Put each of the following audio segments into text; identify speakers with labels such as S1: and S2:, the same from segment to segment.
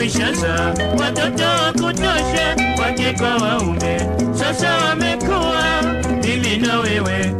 S1: wamekwisha zaa watoto wa wake kwa waume, sasa wamekuwa mimi na wewe.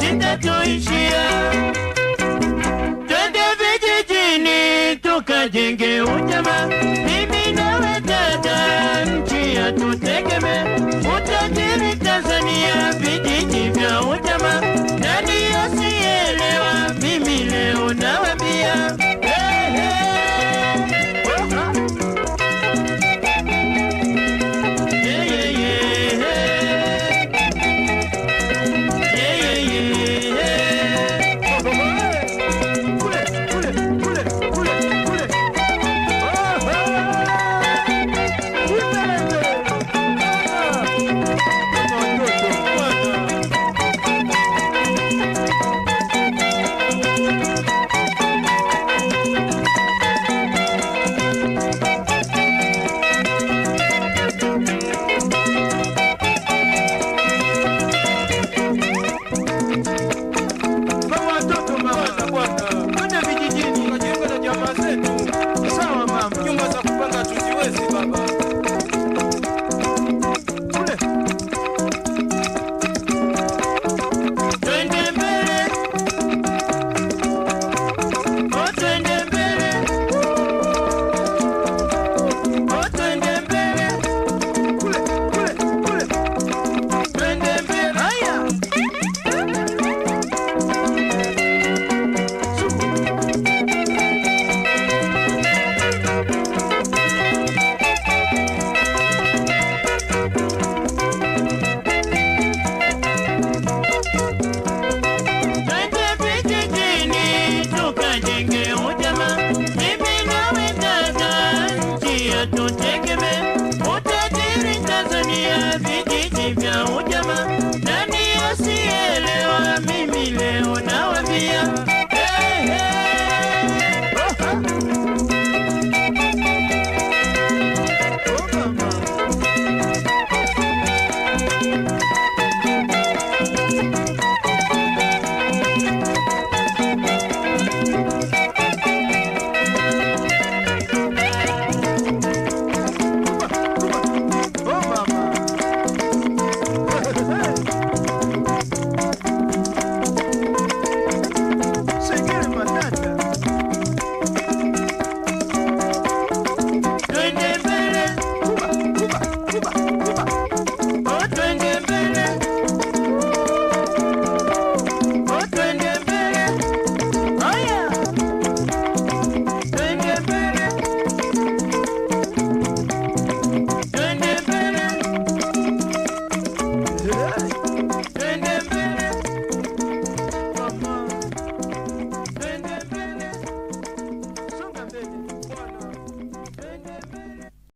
S1: sita tuishia, twende vijijini tukajenge ujamaa. me up.